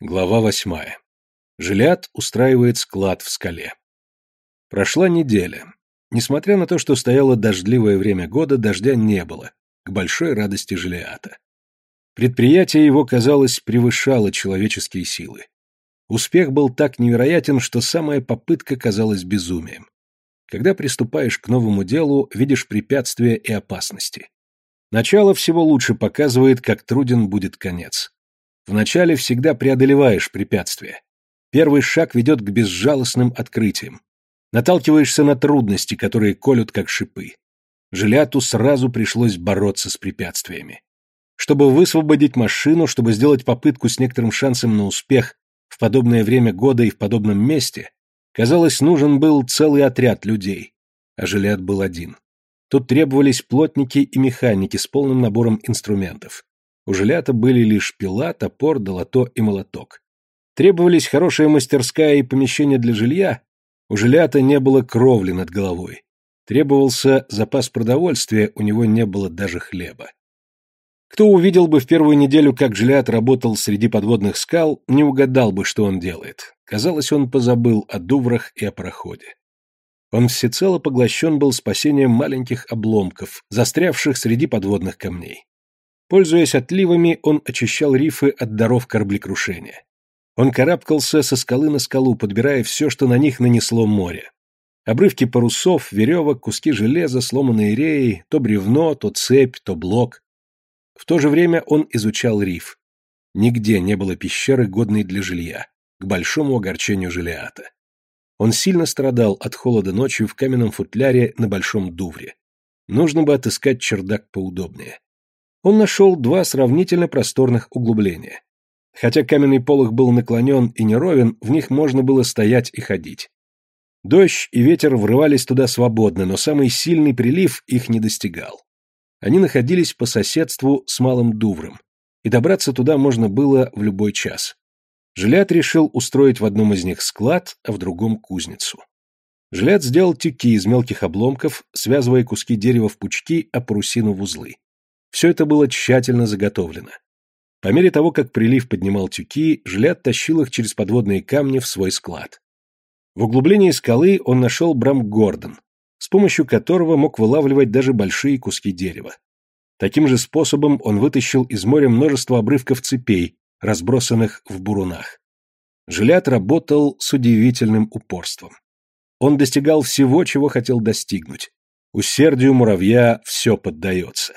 Глава восьмая. Жилят устраивает склад в скале. Прошла неделя. Несмотря на то, что стояло дождливое время года, дождя не было, к большой радости Жилиата. Предприятие его, казалось, превышало человеческие силы. Успех был так невероятен, что самая попытка казалась безумием. Когда приступаешь к новому делу, видишь препятствия и опасности. Начало всего лучше показывает, как труден будет конец. Вначале всегда преодолеваешь препятствия. Первый шаг ведет к безжалостным открытиям. Наталкиваешься на трудности, которые колют как шипы. Жиляту сразу пришлось бороться с препятствиями. Чтобы высвободить машину, чтобы сделать попытку с некоторым шансом на успех в подобное время года и в подобном месте, казалось, нужен был целый отряд людей, а Жилят был один. Тут требовались плотники и механики с полным набором инструментов. У Жилята были лишь пила, топор, долото и молоток. Требовались хорошая мастерская и помещение для жилья. У Жилята не было кровли над головой. Требовался запас продовольствия, у него не было даже хлеба. Кто увидел бы в первую неделю, как Жилят работал среди подводных скал, не угадал бы, что он делает. Казалось, он позабыл о дуврах и о проходе. Он всецело поглощен был спасением маленьких обломков, застрявших среди подводных камней. Пользуясь отливами, он очищал рифы от даров кораблекрушения. Он карабкался со скалы на скалу, подбирая все, что на них нанесло море. Обрывки парусов, веревок, куски железа, сломанные реи, то бревно, то цепь, то блок. В то же время он изучал риф. Нигде не было пещеры, годной для жилья, к большому огорчению Желиата. Он сильно страдал от холода ночью в каменном футляре на Большом Дувре. Нужно бы отыскать чердак поудобнее он нашел два сравнительно просторных углубления. Хотя каменный полог был наклонен и неровен, в них можно было стоять и ходить. Дождь и ветер врывались туда свободно, но самый сильный прилив их не достигал. Они находились по соседству с Малым Дувром, и добраться туда можно было в любой час. Жилят решил устроить в одном из них склад, а в другом кузницу. Жилят сделал тюки из мелких обломков, связывая куски дерева в пучки, а парусину в узлы. Все это было тщательно заготовлено. По мере того, как прилив поднимал тюки, Жилят тащил их через подводные камни в свой склад. В углублении скалы он нашел Брам Гордон, с помощью которого мог вылавливать даже большие куски дерева. Таким же способом он вытащил из моря множество обрывков цепей, разбросанных в бурунах. Жилят работал с удивительным упорством. Он достигал всего, чего хотел достигнуть. Усердию муравья все поддается.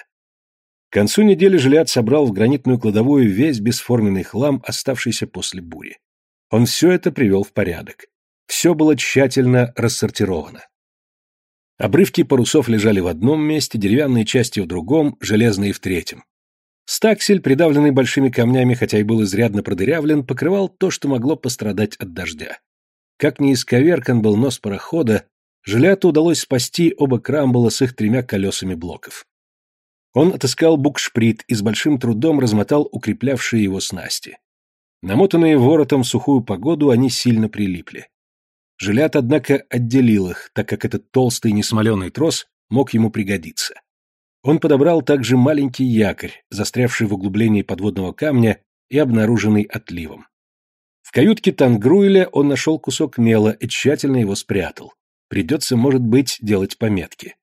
К концу недели Жилят собрал в гранитную кладовую весь бесформенный хлам, оставшийся после бури. Он все это привел в порядок. Все было тщательно рассортировано. Обрывки парусов лежали в одном месте, деревянные части в другом, железные в третьем. Стаксель, придавленный большими камнями, хотя и был изрядно продырявлен, покрывал то, что могло пострадать от дождя. Как ни исковеркан был нос парохода, Жиляту удалось спасти оба крамбула с их тремя колесами блоков. Он отыскал букшприт и с большим трудом размотал укреплявшие его снасти. Намотанные воротом в сухую погоду, они сильно прилипли. Жилят, однако, отделил их, так как этот толстый несмоленый трос мог ему пригодиться. Он подобрал также маленький якорь, застрявший в углублении подводного камня и обнаруженный отливом. В каютке Тангруэля он нашел кусок мела и тщательно его спрятал. Придется, может быть, делать пометки.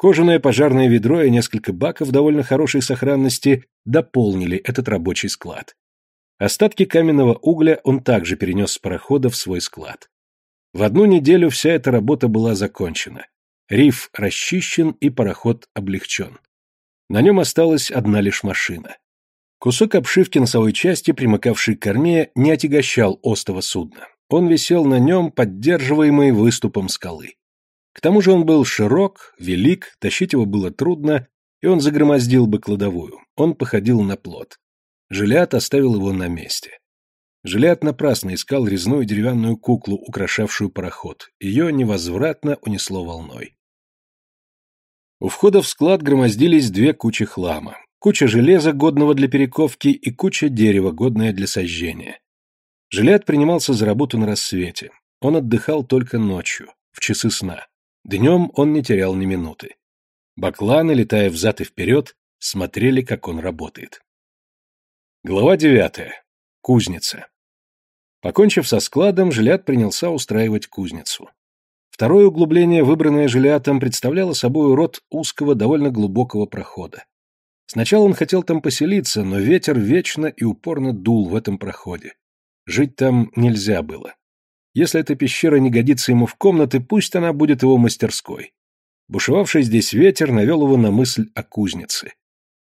Кожаное пожарное ведро и несколько баков довольно хорошей сохранности дополнили этот рабочий склад. Остатки каменного угля он также перенес с парохода в свой склад. В одну неделю вся эта работа была закончена. Риф расчищен и пароход облегчен. На нем осталась одна лишь машина. Кусок обшивки носовой части, примыкавший к корме, не отягощал остова судна. Он висел на нем, поддерживаемый выступом скалы. К тому же он был широк, велик, тащить его было трудно, и он загромоздил бы кладовую. Он походил на плод. Жилят оставил его на месте. Жилят напрасно искал резную деревянную куклу, украшавшую пароход. Ее невозвратно унесло волной. У входа в склад громоздились две кучи хлама. Куча железа, годного для перековки, и куча дерева, годная для сожжения. Жилят принимался за работу на рассвете. Он отдыхал только ночью, в часы сна. Днем он не терял ни минуты. Бакланы, летая взад и вперед, смотрели, как он работает. Глава девятая. Кузница. Покончив со складом, Жилят принялся устраивать кузницу. Второе углубление, выбранное Жилятом, представляло собой рот узкого, довольно глубокого прохода. Сначала он хотел там поселиться, но ветер вечно и упорно дул в этом проходе. Жить там нельзя было. Если эта пещера не годится ему в комнаты, пусть она будет его мастерской. Бушевавший здесь ветер навел его на мысль о кузнице.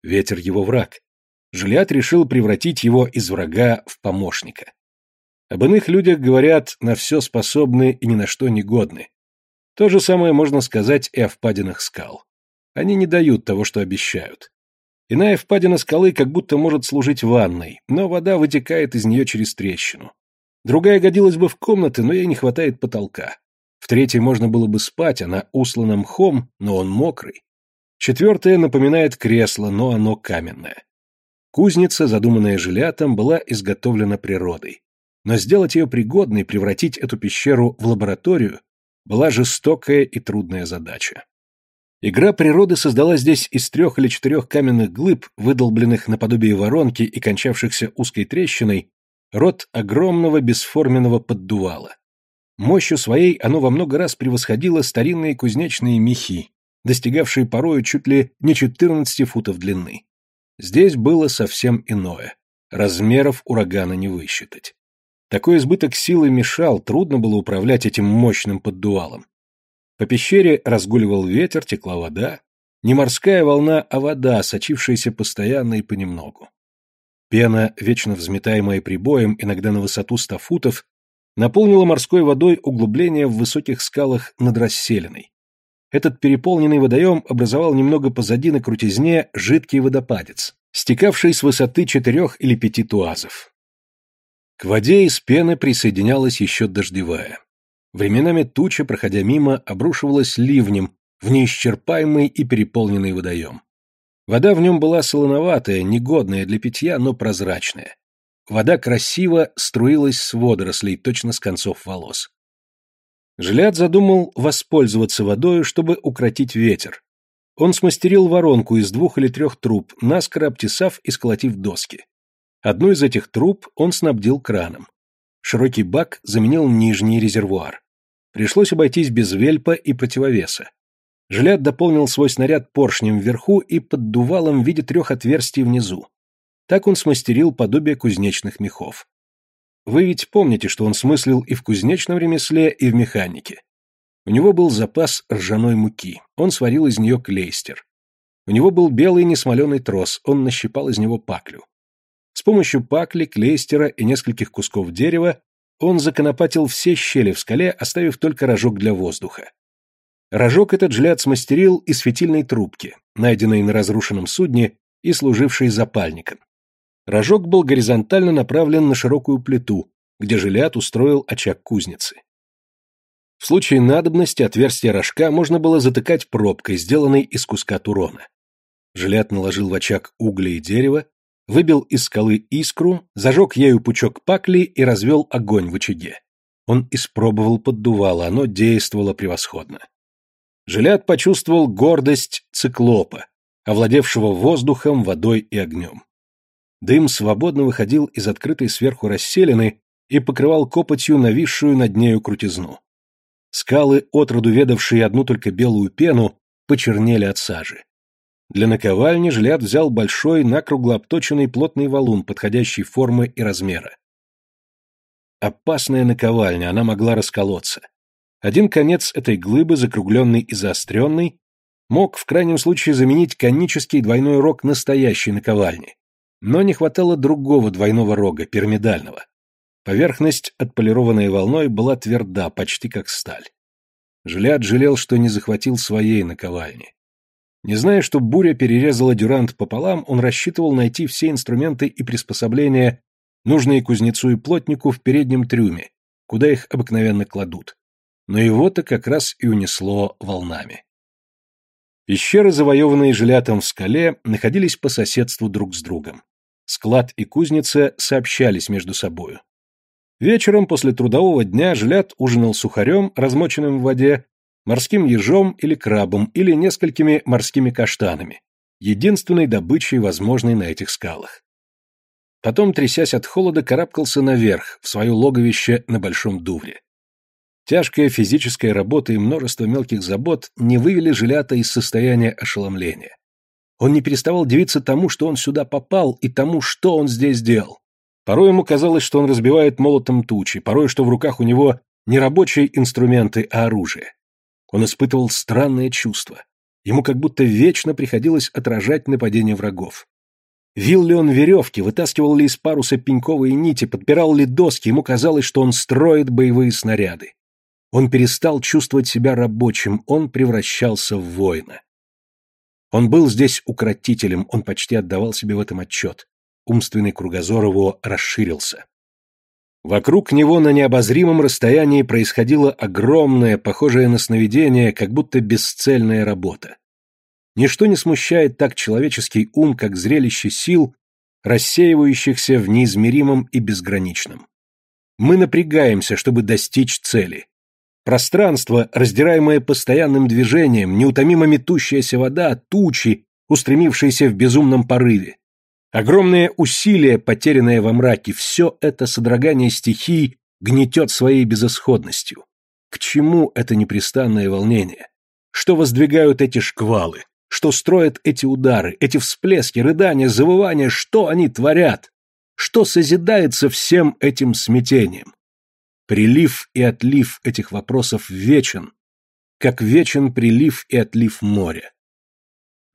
Ветер его враг. Жилят решил превратить его из врага в помощника. Об иных людях говорят, на все способны и ни на что не годны. То же самое можно сказать и о впадинах скал. Они не дают того, что обещают. Иная впадина скалы как будто может служить ванной, но вода вытекает из нее через трещину. Другая годилась бы в комнаты, но ей не хватает потолка. В третьей можно было бы спать, она услана мхом, но он мокрый. Четвертая напоминает кресло, но оно каменное. Кузница, задуманная жилятом, была изготовлена природой. Но сделать ее пригодной, превратить эту пещеру в лабораторию, была жестокая и трудная задача. Игра природы создала здесь из трех или четырех каменных глыб, выдолбленных наподобие воронки и кончавшихся узкой трещиной, рот огромного бесформенного поддувала. Мощью своей оно во много раз превосходило старинные кузнечные мехи, достигавшие порою чуть ли не 14 футов длины. Здесь было совсем иное. Размеров урагана не высчитать. Такой избыток силы мешал, трудно было управлять этим мощным поддувалом. По пещере разгуливал ветер, текла вода. Не морская волна, а вода, сочившаяся постоянно и понемногу. Пена, вечно взметаемая прибоем, иногда на высоту ста футов, наполнила морской водой углубление в высоких скалах над расселенной. Этот переполненный водоем образовал немного позади на крутизне жидкий водопадец, стекавший с высоты четырех или пяти туазов. К воде из пены присоединялась еще дождевая. Временами туча, проходя мимо, обрушивалась ливнем в неисчерпаемый и переполненный водоем. Вода в нем была солоноватая, негодная для питья, но прозрачная. Вода красиво струилась с водорослей, точно с концов волос. Жилят задумал воспользоваться водой, чтобы укротить ветер. Он смастерил воронку из двух или трех труб, наскоро обтесав и сколотив доски. Одну из этих труб он снабдил краном. Широкий бак заменил нижний резервуар. Пришлось обойтись без вельпа и противовеса. Жилят дополнил свой снаряд поршнем вверху и поддувалом в виде трех отверстий внизу. Так он смастерил подобие кузнечных мехов. Вы ведь помните, что он смыслил и в кузнечном ремесле, и в механике. У него был запас ржаной муки, он сварил из нее клейстер. У него был белый несмоленый трос, он нащипал из него паклю. С помощью пакли, клейстера и нескольких кусков дерева он законопатил все щели в скале, оставив только рожок для воздуха. Рожок этот Жляд смастерил из фитильной трубки, найденной на разрушенном судне и служившей запальником. Рожок был горизонтально направлен на широкую плиту, где Жилят устроил очаг кузницы. В случае надобности отверстие рожка можно было затыкать пробкой, сделанной из куска турона. Жилят наложил в очаг угли и дерево, выбил из скалы искру, зажег ею пучок пакли и развел огонь в очаге. Он испробовал поддувало, оно действовало превосходно. Жилят почувствовал гордость циклопа, овладевшего воздухом, водой и огнем. Дым свободно выходил из открытой сверху расселины и покрывал копотью нависшую над нею крутизну. Скалы, отроду ведавшие одну только белую пену, почернели от сажи. Для наковальни Жилят взял большой, накругло обточенный плотный валун, подходящей формы и размера. Опасная наковальня, она могла расколоться. Один конец этой глыбы, закругленный и заостренный, мог в крайнем случае заменить конический двойной рог настоящей наковальни. Но не хватало другого двойного рога, пирамидального. Поверхность, отполированная волной, была тверда, почти как сталь. Жилят жалел, что не захватил своей наковальни. Не зная, что буря перерезала дюрант пополам, он рассчитывал найти все инструменты и приспособления, нужные кузнецу и плотнику в переднем трюме, куда их обыкновенно кладут. Но его-то как раз и унесло волнами. Пещеры, завоеванные жилятом в скале, находились по соседству друг с другом. Склад и кузница сообщались между собою. Вечером после трудового дня жилят ужинал сухарем, размоченным в воде, морским ежом или крабом, или несколькими морскими каштанами, единственной добычей, возможной на этих скалах. Потом, трясясь от холода, карабкался наверх, в свое логовище на Большом Дувре. Тяжкая физическая работа и множество мелких забот не вывели Жилята из состояния ошеломления. Он не переставал дивиться тому, что он сюда попал, и тому, что он здесь делал. Порой ему казалось, что он разбивает молотом тучи, порой, что в руках у него не рабочие инструменты, а оружие. Он испытывал странное чувство. Ему как будто вечно приходилось отражать нападение врагов. Вил ли он веревки, вытаскивал ли из паруса пеньковые нити, подпирал ли доски, ему казалось, что он строит боевые снаряды. Он перестал чувствовать себя рабочим, он превращался в воина. Он был здесь укротителем, он почти отдавал себе в этом отчет. Умственный кругозор его расширился. Вокруг него на необозримом расстоянии происходила огромная, похожая на сновидение, как будто бесцельная работа. Ничто не смущает так человеческий ум, как зрелище сил, рассеивающихся в неизмеримом и безграничном. Мы напрягаемся, чтобы достичь цели. Пространство, раздираемое постоянным движением, неутомимо метущаяся вода, тучи, устремившиеся в безумном порыве. Огромные усилия, потерянные во мраке, все это содрогание стихий гнетет своей безысходностью. К чему это непрестанное волнение? Что воздвигают эти шквалы? Что строят эти удары, эти всплески, рыдания, завывания, что они творят? Что созидается всем этим смятением? Прилив и отлив этих вопросов вечен, как вечен прилив и отлив моря.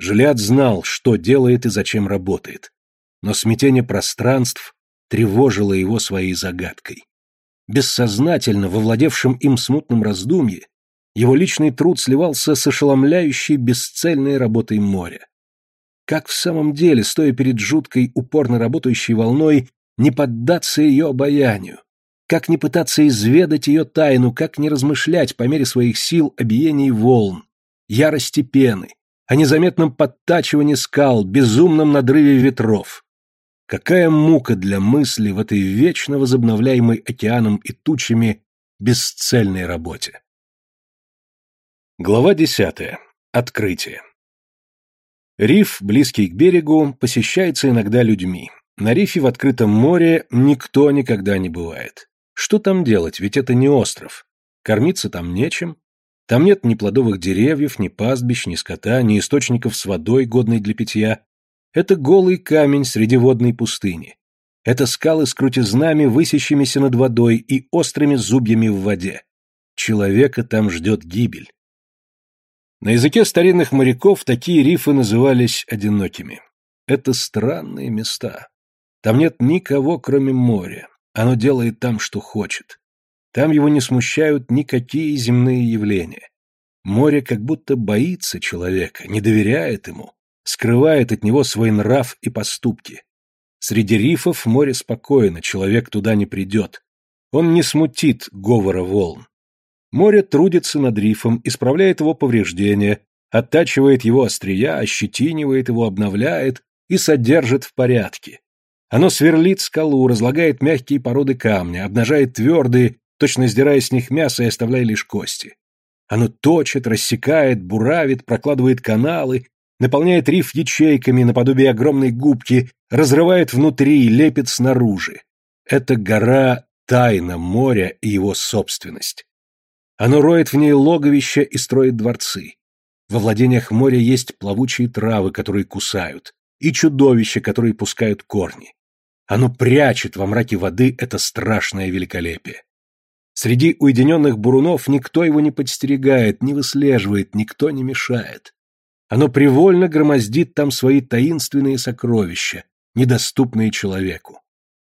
Жилят знал, что делает и зачем работает, но смятение пространств тревожило его своей загадкой. Бессознательно, во владевшем им смутном раздумье, его личный труд сливался с ошеломляющей бесцельной работой моря. Как в самом деле, стоя перед жуткой, упорно работающей волной, не поддаться ее обаянию, как не пытаться изведать ее тайну, как не размышлять по мере своих сил о биении волн, ярости пены, о незаметном подтачивании скал, безумном надрыве ветров. Какая мука для мысли в этой вечно возобновляемой океаном и тучами бесцельной работе. Глава десятая. Открытие. Риф, близкий к берегу, посещается иногда людьми. На рифе в открытом море никто никогда не бывает. Что там делать, ведь это не остров. Кормиться там нечем. Там нет ни плодовых деревьев, ни пастбищ, ни скота, ни источников с водой, годной для питья. Это голый камень среди водной пустыни. Это скалы с крутизнами, высящимися над водой и острыми зубьями в воде. Человека там ждет гибель. На языке старинных моряков такие рифы назывались одинокими. Это странные места. Там нет никого, кроме моря. Оно делает там, что хочет. Там его не смущают никакие земные явления. Море как будто боится человека, не доверяет ему, скрывает от него свой нрав и поступки. Среди рифов море спокойно, человек туда не придет. Он не смутит говора волн. Море трудится над рифом, исправляет его повреждения, оттачивает его острия, ощетинивает его, обновляет и содержит в порядке. Оно сверлит скалу, разлагает мягкие породы камня, обнажает твердые, точно сдирая с них мясо и оставляя лишь кости. Оно точит, рассекает, буравит, прокладывает каналы, наполняет риф ячейками наподобие огромной губки, разрывает внутри, лепит снаружи. Это гора — тайна моря и его собственность. Оно роет в ней логовища и строит дворцы. Во владениях моря есть плавучие травы, которые кусают, и чудовища, которые пускают корни. Оно прячет во мраке воды это страшное великолепие. Среди уединенных бурунов никто его не подстерегает, не выслеживает, никто не мешает. Оно привольно громоздит там свои таинственные сокровища, недоступные человеку.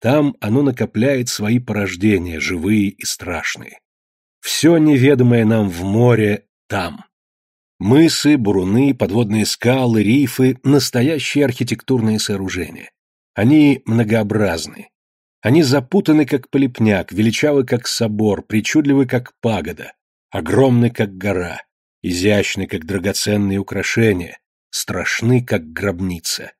Там оно накопляет свои порождения, живые и страшные. Все неведомое нам в море там. Мысы, буруны, подводные скалы, рифы — настоящие архитектурные сооружения. Они многообразны. Они запутаны, как полипняк, величавы, как собор, причудливы, как пагода, огромны, как гора, изящны, как драгоценные украшения, страшны, как гробница.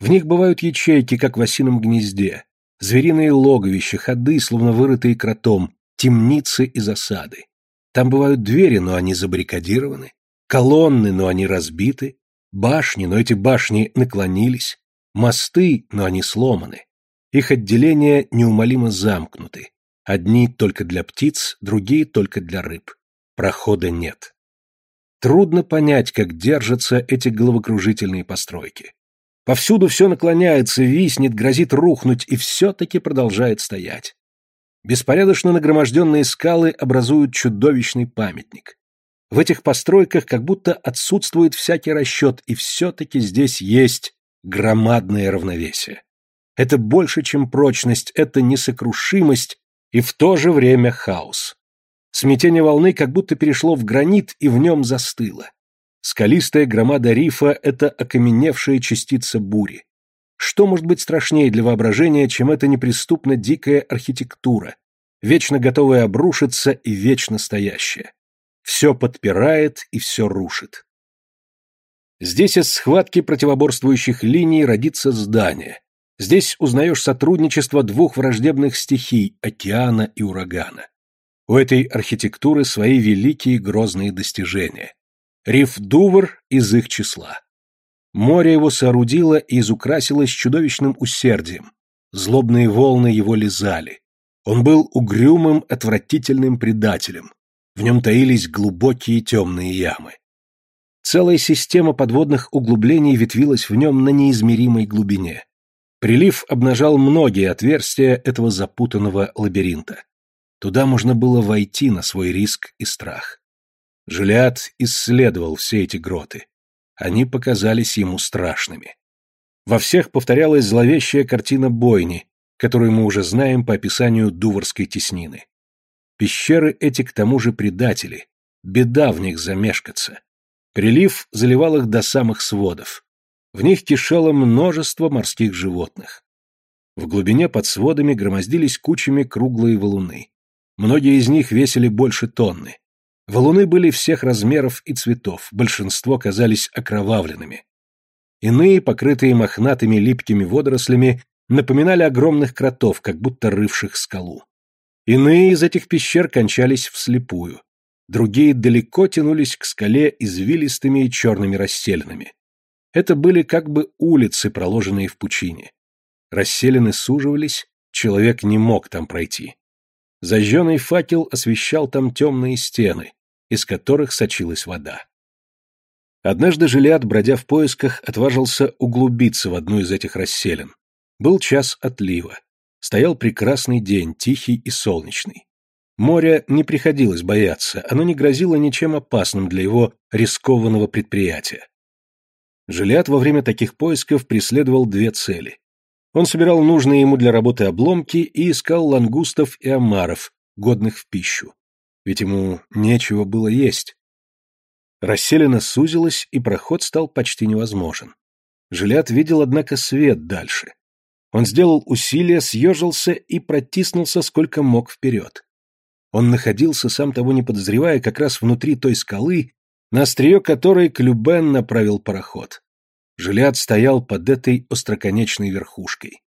В них бывают ячейки, как в осином гнезде, звериные логовища, ходы, словно вырытые кротом, темницы и засады. Там бывают двери, но они забаррикадированы, колонны, но они разбиты, башни, но эти башни наклонились, мосты, но они сломаны. Их отделения неумолимо замкнуты. Одни только для птиц, другие только для рыб. Прохода нет. Трудно понять, как держатся эти головокружительные постройки. Повсюду все наклоняется, виснет, грозит рухнуть и все-таки продолжает стоять. Беспорядочно нагроможденные скалы образуют чудовищный памятник. В этих постройках как будто отсутствует всякий расчет, и все-таки здесь есть громадное равновесие. Это больше, чем прочность, это несокрушимость и в то же время хаос. Смятение волны как будто перешло в гранит и в нем застыло. Скалистая громада рифа — это окаменевшая частица бури. Что может быть страшнее для воображения, чем эта неприступно дикая архитектура, вечно готовая обрушиться и вечно стоящая? Все подпирает и все рушит. Здесь из схватки противоборствующих линий родится здание. Здесь узнаешь сотрудничество двух враждебных стихий – океана и урагана. У этой архитектуры свои великие грозные достижения. Риф Дувр из их числа. Море его соорудило и изукрасилось чудовищным усердием. Злобные волны его лизали. Он был угрюмым, отвратительным предателем. В нем таились глубокие темные ямы. Целая система подводных углублений ветвилась в нем на неизмеримой глубине. Прилив обнажал многие отверстия этого запутанного лабиринта. Туда можно было войти на свой риск и страх. Жилиад исследовал все эти гроты. Они показались ему страшными. Во всех повторялась зловещая картина бойни, которую мы уже знаем по описанию Дуварской теснины. Пещеры эти к тому же предатели, беда в них замешкаться. Прилив заливал их до самых сводов. В них кишело множество морских животных. В глубине под сводами громоздились кучами круглые валуны. Многие из них весили больше тонны. Валуны были всех размеров и цветов, большинство казались окровавленными. Иные, покрытые мохнатыми липкими водорослями, напоминали огромных кротов, как будто рывших скалу. Иные из этих пещер кончались вслепую, другие далеко тянулись к скале извилистыми и черными расселенными. Это были как бы улицы, проложенные в пучине. Расселены суживались, человек не мог там пройти. Зажженный факел освещал там темные стены, из которых сочилась вода. Однажды Жилиад, бродя в поисках, отважился углубиться в одну из этих расселен. Был час отлива. Стоял прекрасный день, тихий и солнечный. Моря не приходилось бояться, оно не грозило ничем опасным для его рискованного предприятия. Жилиад во время таких поисков преследовал две цели. Он собирал нужные ему для работы обломки и искал лангустов и омаров, годных в пищу ведь ему нечего было есть. Расселена сузилась, и проход стал почти невозможен. Жилят видел, однако, свет дальше. Он сделал усилие, съежился и протиснулся сколько мог вперед. Он находился, сам того не подозревая, как раз внутри той скалы, на острие которой Клюбен направил пароход. Жилят стоял под этой остроконечной верхушкой.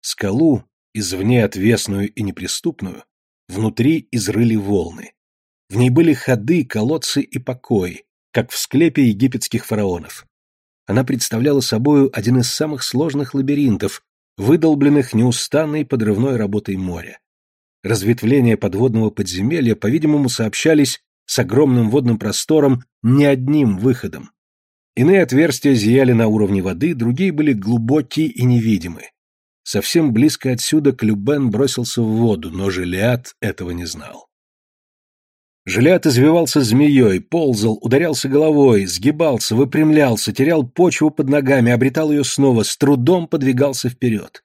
Скалу, извне отвесную и неприступную, внутри изрыли волны. В ней были ходы, колодцы и покои, как в склепе египетских фараонов. Она представляла собою один из самых сложных лабиринтов, выдолбленных неустанной подрывной работой моря. Разветвления подводного подземелья, по-видимому, сообщались с огромным водным простором не одним выходом. Иные отверстия зияли на уровне воды, другие были глубокие и невидимы. Совсем близко отсюда Клюбен бросился в воду, но Желиад этого не знал. Жилят извивался змеей, ползал, ударялся головой, сгибался, выпрямлялся, терял почву под ногами, обретал ее снова, с трудом подвигался вперед.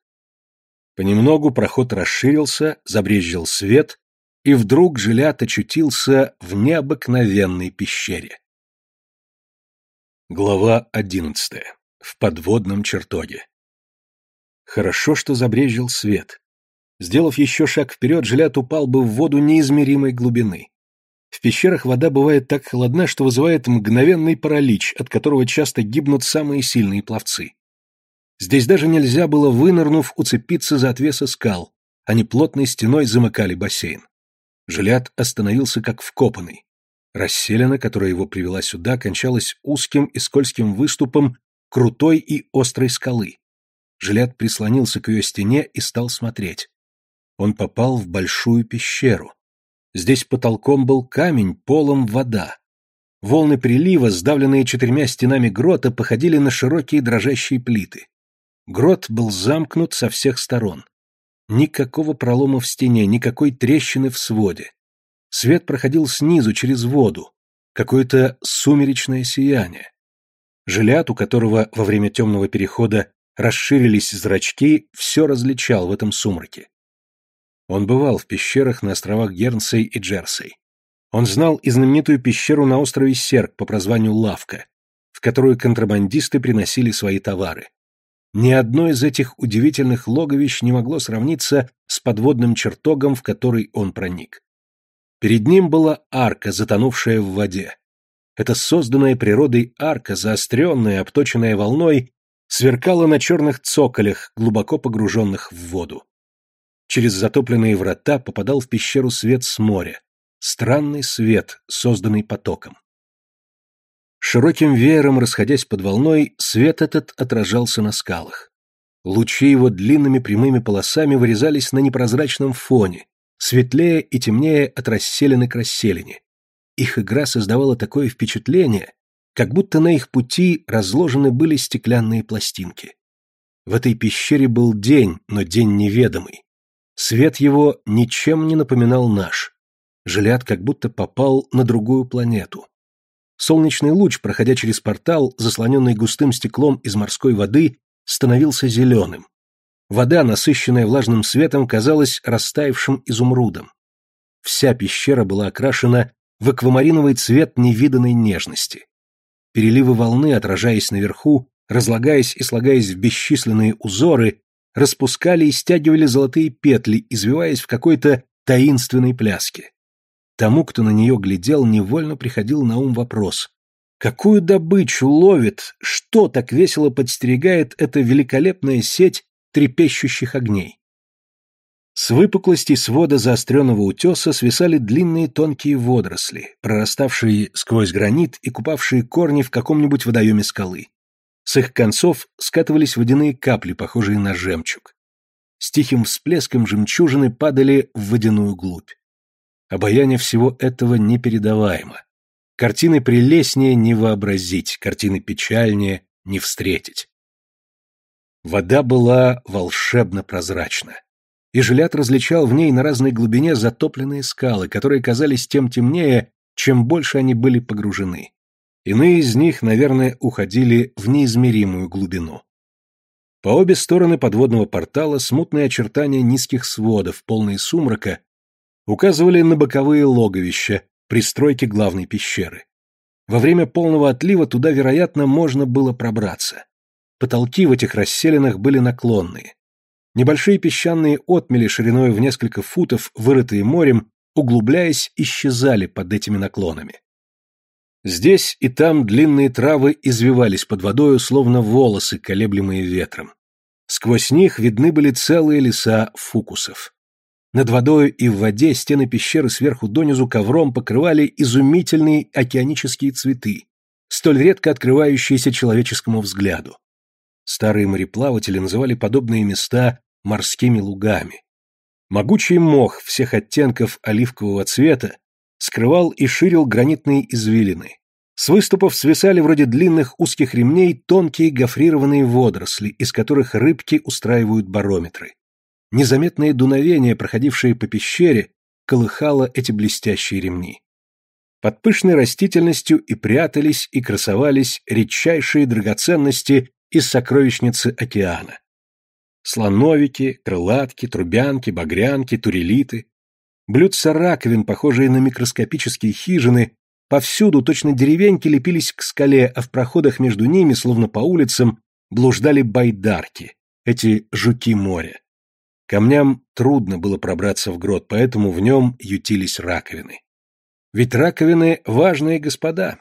Понемногу проход расширился, забрезжил свет, и вдруг Жилят очутился в необыкновенной пещере. Глава одиннадцатая. В подводном чертоге. Хорошо, что забрезжил свет. Сделав еще шаг вперед, Жилят упал бы в воду неизмеримой глубины. В пещерах вода бывает так холодна, что вызывает мгновенный паралич, от которого часто гибнут самые сильные пловцы. Здесь даже нельзя было, вынырнув, уцепиться за отвесы скал. Они плотной стеной замыкали бассейн. Жилят остановился как вкопанный. Расселена, которая его привела сюда, кончалась узким и скользким выступом крутой и острой скалы. Жилят прислонился к ее стене и стал смотреть. Он попал в большую пещеру. Здесь потолком был камень, полом вода. Волны прилива, сдавленные четырьмя стенами грота, походили на широкие дрожащие плиты. Грот был замкнут со всех сторон. Никакого пролома в стене, никакой трещины в своде. Свет проходил снизу, через воду. Какое-то сумеречное сияние. Жилят, у которого во время темного перехода расширились зрачки, все различал в этом сумраке. Он бывал в пещерах на островах Гернсей и Джерсей. Он знал и знаменитую пещеру на острове Серк по прозванию Лавка, в которую контрабандисты приносили свои товары. Ни одно из этих удивительных логовищ не могло сравниться с подводным чертогом, в который он проник. Перед ним была арка, затонувшая в воде. Эта созданная природой арка, заостренная, обточенная волной, сверкала на черных цоколях, глубоко погруженных в воду. Через затопленные врата попадал в пещеру свет с моря. Странный свет, созданный потоком. Широким веером, расходясь под волной, свет этот отражался на скалах. Лучи его длинными прямыми полосами вырезались на непрозрачном фоне, светлее и темнее от расселены к расселине. Их игра создавала такое впечатление, как будто на их пути разложены были стеклянные пластинки. В этой пещере был день, но день неведомый. Свет его ничем не напоминал наш. Жилят как будто попал на другую планету. Солнечный луч, проходя через портал, заслоненный густым стеклом из морской воды, становился зеленым. Вода, насыщенная влажным светом, казалась растаявшим изумрудом. Вся пещера была окрашена в аквамариновый цвет невиданной нежности. Переливы волны, отражаясь наверху, разлагаясь и слагаясь в бесчисленные узоры, распускали и стягивали золотые петли, извиваясь в какой-то таинственной пляске. Тому, кто на нее глядел, невольно приходил на ум вопрос. Какую добычу ловит, что так весело подстерегает эта великолепная сеть трепещущих огней. С выпуклостей свода заостренного утеса свисали длинные тонкие водоросли, прораставшие сквозь гранит и купавшие корни в каком-нибудь водоеме скалы. С их концов скатывались водяные капли, похожие на жемчуг. С тихим всплеском жемчужины падали в водяную глубь. Обаяние всего этого непередаваемо. Картины прелестнее не вообразить, картины печальнее не встретить. Вода была волшебно прозрачна. И Жилят различал в ней на разной глубине затопленные скалы, которые казались тем темнее, чем больше они были погружены. Иные из них, наверное, уходили в неизмеримую глубину. По обе стороны подводного портала смутные очертания низких сводов, полные сумрака, указывали на боковые логовища, пристройки главной пещеры. Во время полного отлива туда, вероятно, можно было пробраться. Потолки в этих расселенных были наклонные. Небольшие песчаные отмели шириной в несколько футов, вырытые морем, углубляясь, исчезали под этими наклонами. Здесь и там длинные травы извивались под водою, словно волосы, колеблемые ветром. Сквозь них видны были целые леса фукусов. Над водою и в воде стены пещеры сверху донизу ковром покрывали изумительные океанические цветы, столь редко открывающиеся человеческому взгляду. Старые мореплаватели называли подобные места морскими лугами. Могучий мох всех оттенков оливкового цвета скрывал и ширил гранитные извилины. С выступов свисали вроде длинных узких ремней тонкие гофрированные водоросли, из которых рыбки устраивают барометры. Незаметное дуновение, проходившее по пещере, колыхало эти блестящие ремни. Под пышной растительностью и прятались, и красовались редчайшие драгоценности из сокровищницы океана. Слоновики, крылатки, трубянки, багрянки, турелиты. Блюдца раковин, похожие на микроскопические хижины, повсюду точно деревеньки лепились к скале, а в проходах между ними, словно по улицам, блуждали байдарки, эти жуки моря. Камням трудно было пробраться в грот, поэтому в нем ютились раковины. Ведь раковины – важные господа,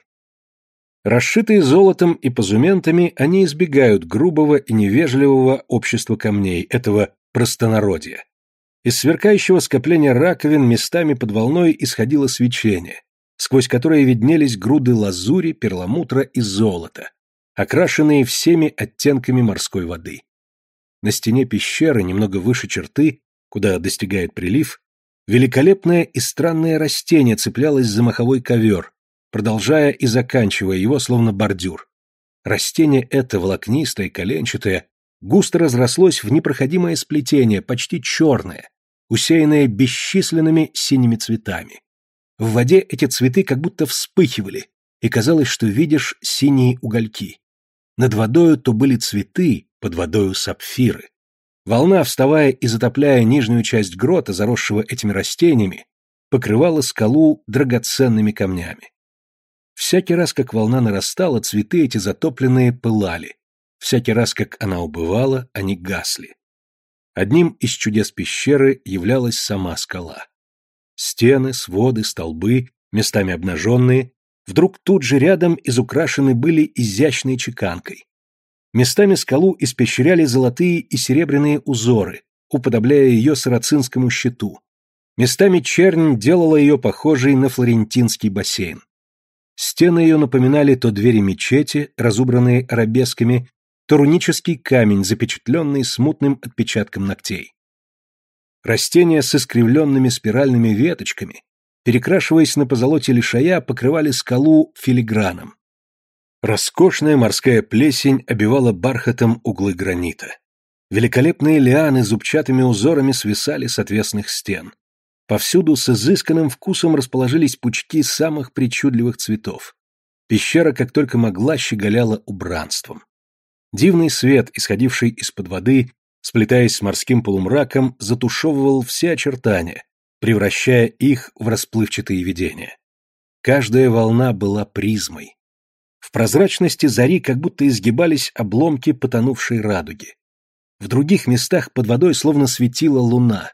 Расшитые золотом и позументами, они избегают грубого и невежливого общества камней, этого простонародья. Из сверкающего скопления раковин местами под волной исходило свечение, сквозь которое виднелись груды лазури, перламутра и золота, окрашенные всеми оттенками морской воды. На стене пещеры, немного выше черты, куда достигает прилив, великолепное и странное растение цеплялось за маховой ковер, продолжая и заканчивая его, словно бордюр. Растение это, волокнистое, коленчатое, густо разрослось в непроходимое сплетение, почти черное, усеянное бесчисленными синими цветами. В воде эти цветы как будто вспыхивали, и казалось, что видишь синие угольки. Над водою то были цветы, под водою сапфиры. Волна, вставая и затопляя нижнюю часть грота, заросшего этими растениями, покрывала скалу драгоценными камнями. Всякий раз, как волна нарастала, цветы эти затопленные пылали. Всякий раз, как она убывала, они гасли. Одним из чудес пещеры являлась сама скала. Стены, своды, столбы, местами обнаженные, вдруг тут же рядом изукрашены были изящной чеканкой. Местами скалу испещряли золотые и серебряные узоры, уподобляя ее сарацинскому щиту. Местами чернь делала ее похожей на флорентинский бассейн. Стены ее напоминали то двери мечети, разубранные арабесками, то рунический камень, запечатленный смутным отпечатком ногтей. Растения с искривленными спиральными веточками, перекрашиваясь на позолоте лишая, покрывали скалу филиграном. Роскошная морская плесень обивала бархатом углы гранита. Великолепные лианы зубчатыми узорами свисали с отвесных стен. Повсюду с изысканным вкусом расположились пучки самых причудливых цветов. Пещера, как только могла, щеголяла убранством. Дивный свет, исходивший из-под воды, сплетаясь с морским полумраком, затушевывал все очертания, превращая их в расплывчатые видения. Каждая волна была призмой. В прозрачности зари как будто изгибались обломки потонувшей радуги. В других местах под водой словно светила луна.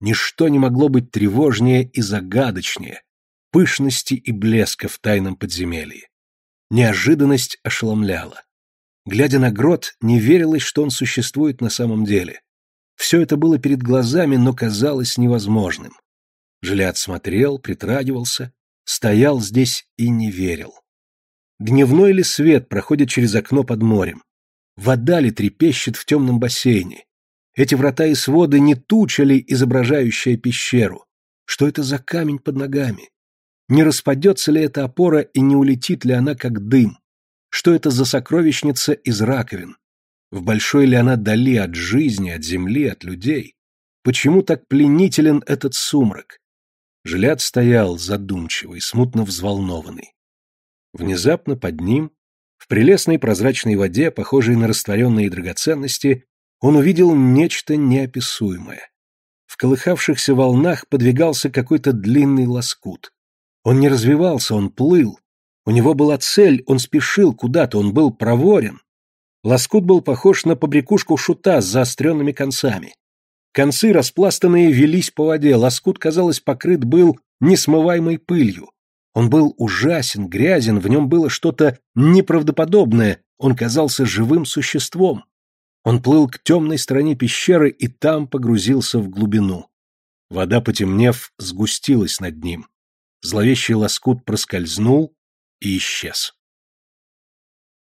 Ничто не могло быть тревожнее и загадочнее пышности и блеска в тайном подземелье. Неожиданность ошеломляла. Глядя на грот, не верилось, что он существует на самом деле. Все это было перед глазами, но казалось невозможным. Жилят смотрел, притрагивался, стоял здесь и не верил. Дневной ли свет проходит через окно под морем? Вода ли трепещет в темном бассейне? Эти врата и своды не туча ли, изображающая пещеру? Что это за камень под ногами? Не распадется ли эта опора и не улетит ли она, как дым? Что это за сокровищница из раковин? В большой ли она дали от жизни, от земли, от людей? Почему так пленителен этот сумрак? Жилят стоял задумчивый, смутно взволнованный. Внезапно под ним, в прелестной прозрачной воде, похожей на растворенные драгоценности, он увидел нечто неописуемое. В колыхавшихся волнах подвигался какой-то длинный лоскут. Он не развивался, он плыл. У него была цель, он спешил куда-то, он был проворен. Лоскут был похож на побрякушку шута с заостренными концами. Концы, распластанные, велись по воде, лоскут, казалось, покрыт был несмываемой пылью. Он был ужасен, грязен, в нем было что-то неправдоподобное, он казался живым существом. Он плыл к темной стороне пещеры и там погрузился в глубину. Вода, потемнев, сгустилась над ним. Зловещий лоскут проскользнул и исчез.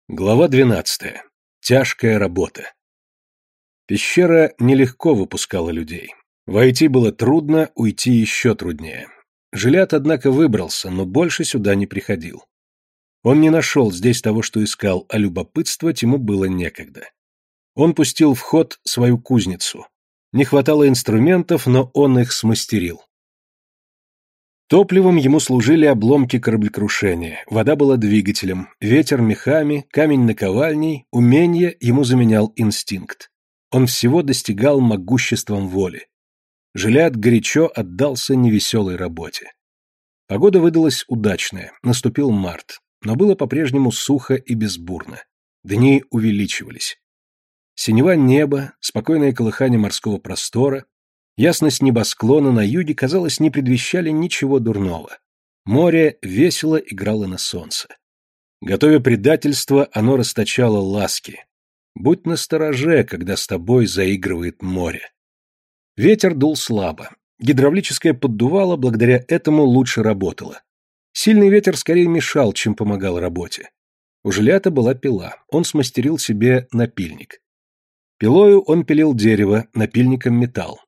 Глава двенадцатая. Тяжкая работа. Пещера нелегко выпускала людей. Войти было трудно, уйти еще труднее. Жилят, однако, выбрался, но больше сюда не приходил. Он не нашел здесь того, что искал, а любопытствовать ему было некогда. Он пустил в ход свою кузницу. Не хватало инструментов, но он их смастерил. Топливом ему служили обломки кораблекрушения, вода была двигателем, ветер мехами, камень наковальней, умение ему заменял инстинкт. Он всего достигал могуществом воли. Жилят горячо отдался невеселой работе. Погода выдалась удачная, наступил март, но было по-прежнему сухо и безбурно. Дни увеличивались. Синева неба, спокойное колыхание морского простора, ясность небосклона на юге, казалось, не предвещали ничего дурного. Море весело играло на солнце. Готовя предательство, оно расточало ласки. Будь настороже, когда с тобой заигрывает море. Ветер дул слабо. Гидравлическое поддувало благодаря этому лучше работало. Сильный ветер скорее мешал, чем помогал работе. У Жилята была пила, он смастерил себе напильник. Пилою он пилил дерево, напильником металл.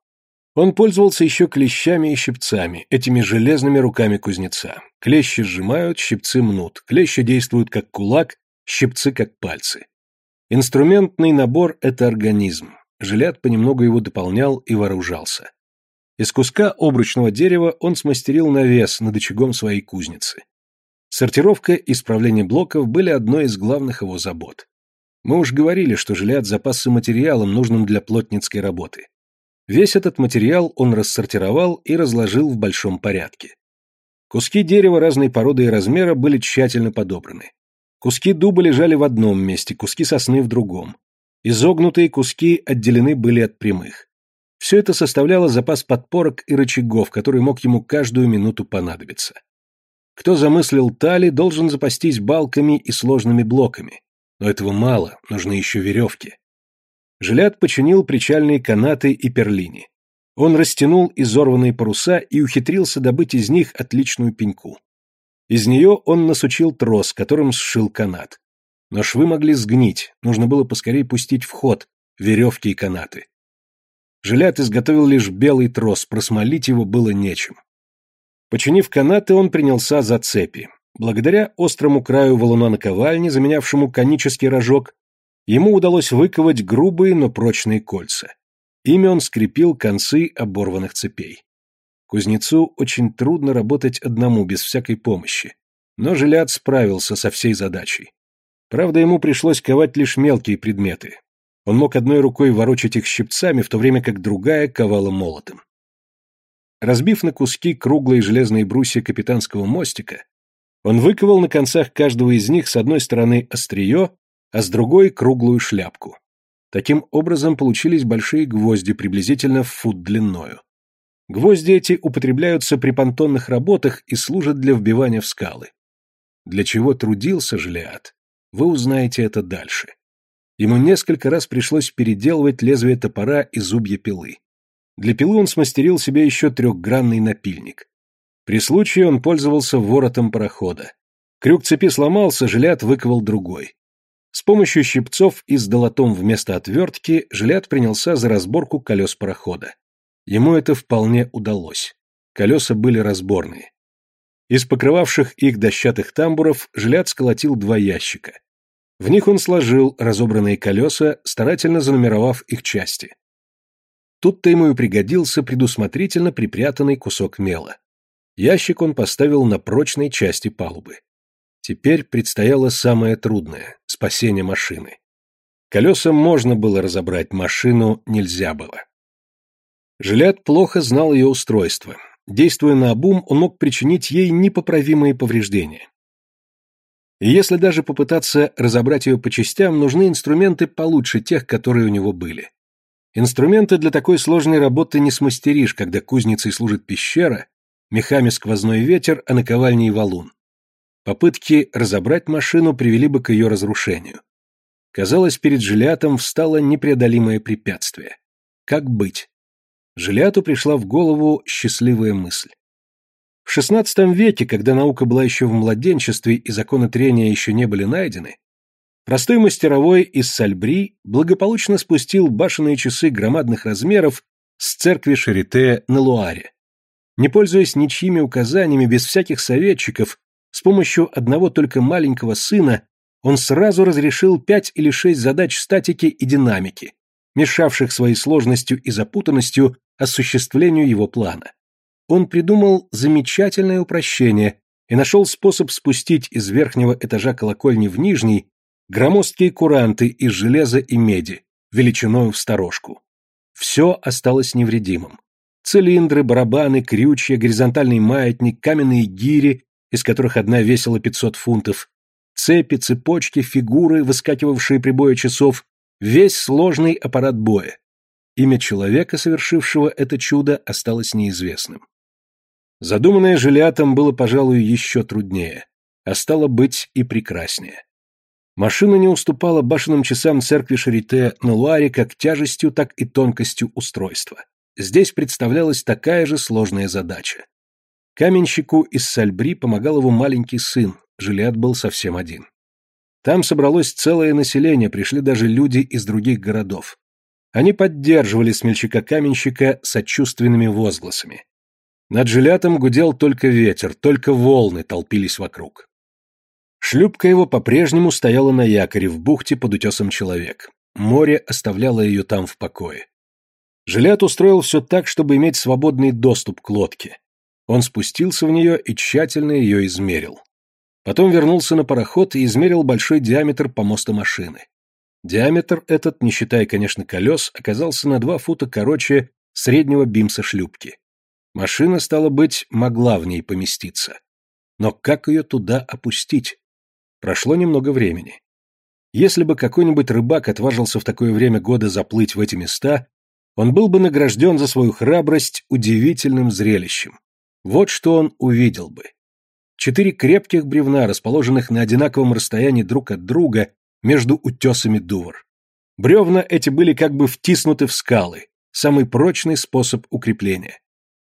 Он пользовался еще клещами и щипцами, этими железными руками кузнеца. Клещи сжимают, щипцы мнут. Клещи действуют как кулак, щипцы как пальцы. Инструментный набор – это организм. Жилят понемногу его дополнял и вооружался. Из куска обручного дерева он смастерил навес над очагом своей кузницы. Сортировка и исправление блоков были одной из главных его забот. Мы уж говорили, что Жилят запасся материалом, нужным для плотницкой работы. Весь этот материал он рассортировал и разложил в большом порядке. Куски дерева разной породы и размера были тщательно подобраны. Куски дуба лежали в одном месте, куски сосны в другом. Изогнутые куски отделены были от прямых. Все это составляло запас подпорок и рычагов, который мог ему каждую минуту понадобиться. Кто замыслил тали, должен запастись балками и сложными блоками. Но этого мало, нужны еще веревки. Жилят починил причальные канаты и перлини. Он растянул изорванные паруса и ухитрился добыть из них отличную пеньку. Из нее он насучил трос, которым сшил канат. Но швы могли сгнить, нужно было поскорее пустить в ход веревки и канаты. Жилят изготовил лишь белый трос, просмолить его было нечем. Починив канаты, он принялся за цепи. Благодаря острому краю валуна наковальни, заменявшему конический рожок, Ему удалось выковать грубые, но прочные кольца. Ими он скрепил концы оборванных цепей. Кузнецу очень трудно работать одному, без всякой помощи. Но Жилят справился со всей задачей. Правда, ему пришлось ковать лишь мелкие предметы. Он мог одной рукой ворочать их щипцами, в то время как другая ковала молотом. Разбив на куски круглые железные брусья капитанского мостика, он выковал на концах каждого из них с одной стороны острие, а с другой — круглую шляпку. Таким образом получились большие гвозди приблизительно в фут длиною. Гвозди эти употребляются при понтонных работах и служат для вбивания в скалы. Для чего трудился Желиад, вы узнаете это дальше. Ему несколько раз пришлось переделывать лезвие топора и зубья пилы. Для пилы он смастерил себе еще трехгранный напильник. При случае он пользовался воротом парохода. Крюк цепи сломался, Желиад выковал другой. С помощью щипцов и с долотом вместо отвертки Жилят принялся за разборку колес парохода. Ему это вполне удалось. Колеса были разборные. Из покрывавших их дощатых тамбуров Жилят сколотил два ящика. В них он сложил разобранные колеса, старательно занумеровав их части. Тут-то ему и пригодился предусмотрительно припрятанный кусок мела. Ящик он поставил на прочной части палубы. Теперь предстояло самое трудное – спасение машины. Колеса можно было разобрать, машину нельзя было. Жилят плохо знал ее устройство. Действуя на обум, он мог причинить ей непоправимые повреждения. И если даже попытаться разобрать ее по частям, нужны инструменты получше тех, которые у него были. Инструменты для такой сложной работы не смастеришь, когда кузницей служит пещера, мехами сквозной ветер, а наковальней валун. Попытки разобрать машину привели бы к ее разрушению. Казалось, перед Жилятом встало непреодолимое препятствие. Как быть? Жиляту пришла в голову счастливая мысль. В XVI веке, когда наука была еще в младенчестве и законы трения еще не были найдены, простой мастеровой из Сальбри благополучно спустил башенные часы громадных размеров с церкви Шарите на Луаре. Не пользуясь ничьими указаниями, без всяких советчиков, с помощью одного только маленького сына он сразу разрешил пять или шесть задач статики и динамики, мешавших своей сложностью и запутанностью осуществлению его плана. Он придумал замечательное упрощение и нашел способ спустить из верхнего этажа колокольни в нижний громоздкие куранты из железа и меди, величиною в сторожку. Все осталось невредимым. Цилиндры, барабаны, крючья, горизонтальный маятник, каменные гири из которых одна весила 500 фунтов, цепи, цепочки, фигуры, выскакивавшие при бое часов, весь сложный аппарат боя. Имя человека, совершившего это чудо, осталось неизвестным. Задуманное Жилиатом было, пожалуй, еще труднее, а стало быть и прекраснее. Машина не уступала башенным часам церкви Шарите на Луаре как тяжестью, так и тонкостью устройства. Здесь представлялась такая же сложная задача. Каменщику из Сальбри помогал его маленький сын, Жилиад был совсем один. Там собралось целое население, пришли даже люди из других городов. Они поддерживали смельчака-каменщика сочувственными возгласами. Над жилятом гудел только ветер, только волны толпились вокруг. Шлюпка его по-прежнему стояла на якоре в бухте под утесом человек. Море оставляло ее там в покое. Жилят устроил все так, чтобы иметь свободный доступ к лодке. Он спустился в нее и тщательно ее измерил. Потом вернулся на пароход и измерил большой диаметр помоста машины. Диаметр этот, не считая, конечно, колес, оказался на два фута короче среднего бимса шлюпки. Машина, стало быть, могла в ней поместиться. Но как ее туда опустить? Прошло немного времени. Если бы какой-нибудь рыбак отважился в такое время года заплыть в эти места, он был бы награжден за свою храбрость удивительным зрелищем. Вот что он увидел бы. Четыре крепких бревна, расположенных на одинаковом расстоянии друг от друга между утесами Дувр. Бревна эти были как бы втиснуты в скалы, самый прочный способ укрепления.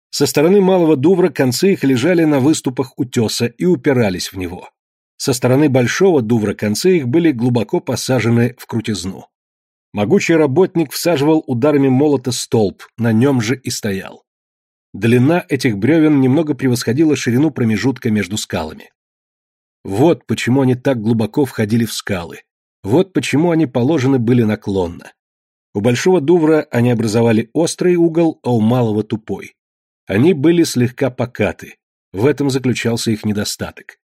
Со стороны Малого Дувра концы их лежали на выступах утеса и упирались в него. Со стороны Большого Дувра концы их были глубоко посажены в крутизну. Могучий работник всаживал ударами молота столб, на нем же и стоял. Длина этих бревен немного превосходила ширину промежутка между скалами. Вот почему они так глубоко входили в скалы. Вот почему они положены были наклонно. У Большого Дувра они образовали острый угол, а у Малого тупой. Они были слегка покаты. В этом заключался их недостаток.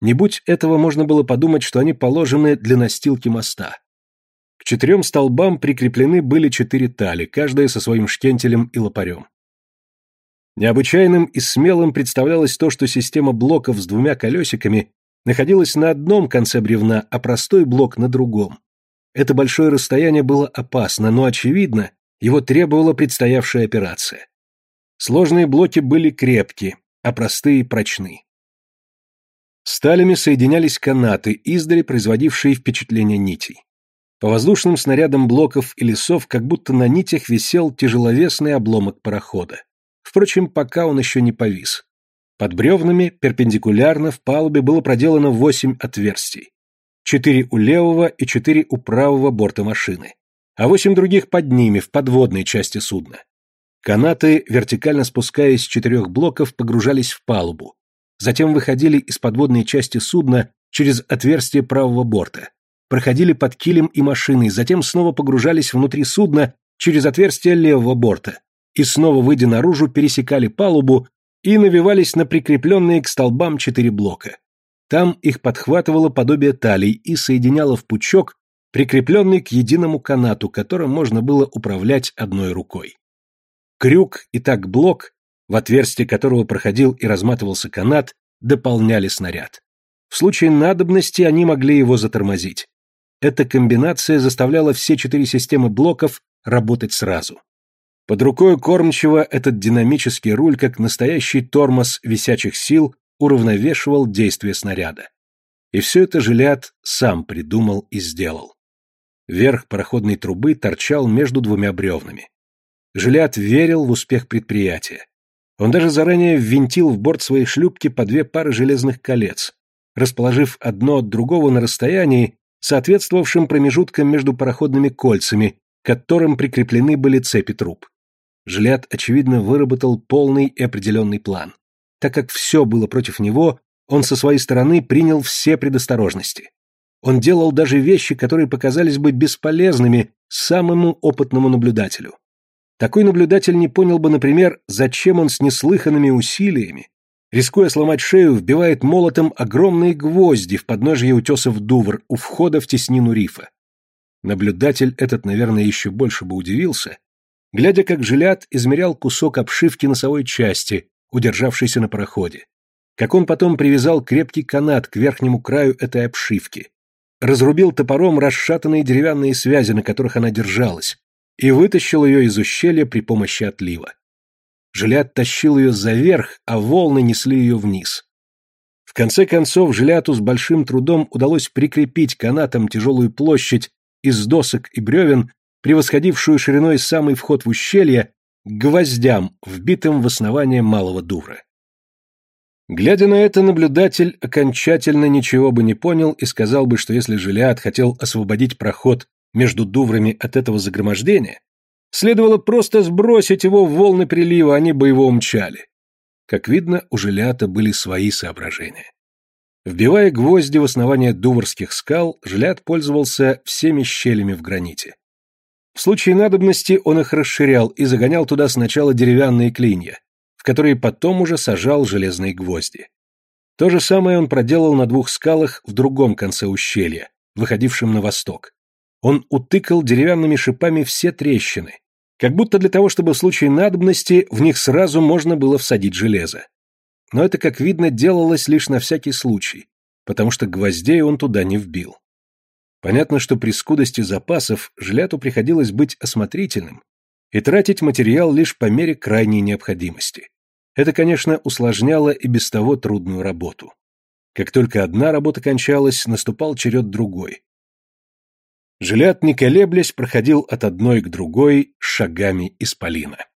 Не будь этого, можно было подумать, что они положены для настилки моста. К четырем столбам прикреплены были четыре тали, каждая со своим штентелем и лопарем. Необычайным и смелым представлялось то, что система блоков с двумя колесиками находилась на одном конце бревна, а простой блок на другом. Это большое расстояние было опасно, но, очевидно, его требовала предстоявшая операция. Сложные блоки были крепки, а простые прочны. Сталями соединялись канаты, издали производившие впечатление нитей. По воздушным снарядам блоков и лесов как будто на нитях висел тяжеловесный обломок парохода. Впрочем, пока он еще не повис. Под бревнами, перпендикулярно, в палубе было проделано восемь отверстий. Четыре у левого и четыре у правого борта машины. А восемь других под ними, в подводной части судна. Канаты, вертикально спускаясь с четырех блоков, погружались в палубу. Затем выходили из подводной части судна через отверстие правого борта. Проходили под килем и машиной, затем снова погружались внутри судна через отверстие левого борта и снова, выйдя наружу, пересекали палубу и навивались на прикрепленные к столбам четыре блока. Там их подхватывало подобие талий и соединяло в пучок, прикрепленный к единому канату, которым можно было управлять одной рукой. Крюк и так блок, в отверстие которого проходил и разматывался канат, дополняли снаряд. В случае надобности они могли его затормозить. Эта комбинация заставляла все четыре системы блоков работать сразу. Под рукой кормчего этот динамический руль, как настоящий тормоз висячих сил, уравновешивал действие снаряда. И все это Жилят сам придумал и сделал. Верх пароходной трубы торчал между двумя бревнами. Жилят верил в успех предприятия. Он даже заранее ввинтил в борт своей шлюпки по две пары железных колец, расположив одно от другого на расстоянии, соответствовавшим промежуткам между пароходными кольцами, к которым прикреплены были цепи труб. Жилят, очевидно, выработал полный и определенный план. Так как все было против него, он со своей стороны принял все предосторожности. Он делал даже вещи, которые показались бы бесполезными самому опытному наблюдателю. Такой наблюдатель не понял бы, например, зачем он с неслыханными усилиями, рискуя сломать шею, вбивает молотом огромные гвозди в подножье утесов Дувр у входа в теснину рифа. Наблюдатель этот, наверное, еще больше бы удивился, глядя, как жилят измерял кусок обшивки носовой части, удержавшейся на пароходе, как он потом привязал крепкий канат к верхнему краю этой обшивки, разрубил топором расшатанные деревянные связи, на которых она держалась, и вытащил ее из ущелья при помощи отлива. Жилят тащил ее заверх, а волны несли ее вниз. В конце концов, Жиляту с большим трудом удалось прикрепить канатом тяжелую площадь из досок и бревен превосходившую шириной самый вход в ущелье, к гвоздям, вбитым в основание малого дура. Глядя на это, наблюдатель окончательно ничего бы не понял и сказал бы, что если Жилиад хотел освободить проход между дуврами от этого загромождения, Следовало просто сбросить его в волны прилива, они бы его умчали. Как видно, у Жилята были свои соображения. Вбивая гвозди в основание дуварских скал, Жилят пользовался всеми щелями в граните. В случае надобности он их расширял и загонял туда сначала деревянные клинья, в которые потом уже сажал железные гвозди. То же самое он проделал на двух скалах в другом конце ущелья, выходившем на восток. Он утыкал деревянными шипами все трещины, как будто для того, чтобы в случае надобности в них сразу можно было всадить железо. Но это, как видно, делалось лишь на всякий случай, потому что гвоздей он туда не вбил. Понятно, что при скудости запасов Жиляту приходилось быть осмотрительным и тратить материал лишь по мере крайней необходимости. Это, конечно, усложняло и без того трудную работу. Как только одна работа кончалась, наступал черед другой. Жилят, не колеблясь, проходил от одной к другой шагами исполина.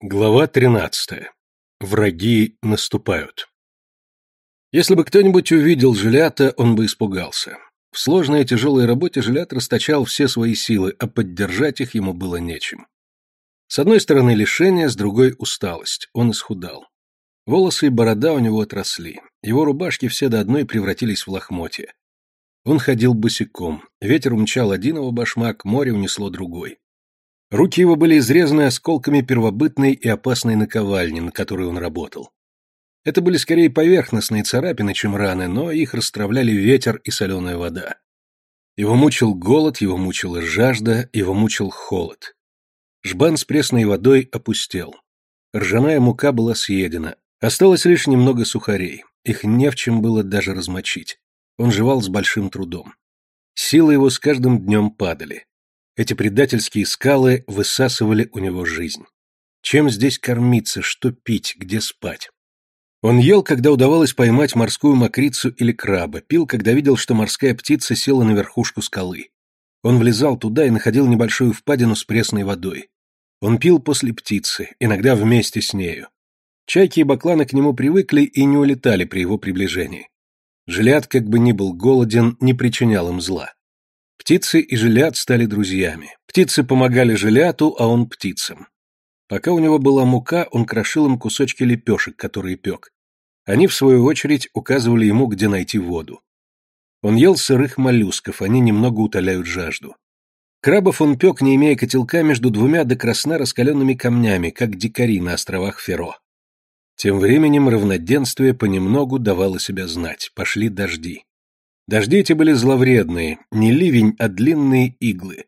Глава тринадцатая. Враги наступают. Если бы кто-нибудь увидел Жилята, он бы испугался. В сложной и тяжелой работе Жилят расточал все свои силы, а поддержать их ему было нечем. С одной стороны лишение, с другой усталость. Он исхудал. Волосы и борода у него отросли. Его рубашки все до одной превратились в лохмотья. Он ходил босиком. Ветер умчал один его башмак, море унесло другой. Руки его были изрезаны осколками первобытной и опасной наковальни, на которой он работал. Это были скорее поверхностные царапины, чем раны, но их расстравляли ветер и соленая вода. Его мучил голод, его мучила жажда, его мучил холод. Жбан с пресной водой опустел. Ржаная мука была съедена. Осталось лишь немного сухарей. Их не в чем было даже размочить. Он жевал с большим трудом. Силы его с каждым днем падали. Эти предательские скалы высасывали у него жизнь. Чем здесь кормиться, что пить, где спать? Он ел, когда удавалось поймать морскую мокрицу или краба, пил, когда видел, что морская птица села на верхушку скалы. Он влезал туда и находил небольшую впадину с пресной водой. Он пил после птицы, иногда вместе с нею. Чайки и бакланы к нему привыкли и не улетали при его приближении. Жилят, как бы ни был голоден, не причинял им зла. Птицы и Жилят стали друзьями. Птицы помогали Жиляту, а он птицам. Пока у него была мука, он крошил им кусочки лепешек, которые пек. Они, в свою очередь, указывали ему, где найти воду. Он ел сырых моллюсков, они немного утоляют жажду. Крабов он пек, не имея котелка, между двумя до красна раскаленными камнями, как дикари на островах Феро. Тем временем равноденствие понемногу давало себя знать, пошли дожди. Дожди эти были зловредные, не ливень, а длинные иглы.